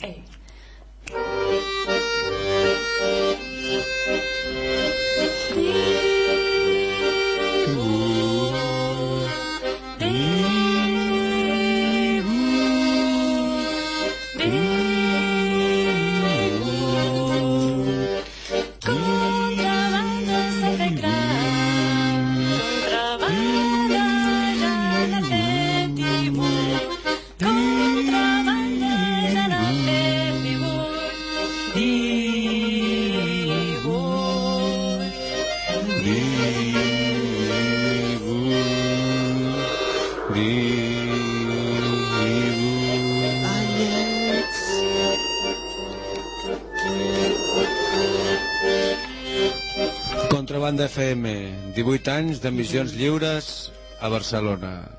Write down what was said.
Hey, Contrabanda FM, 18 anys d'emissions lliures a Barcelona.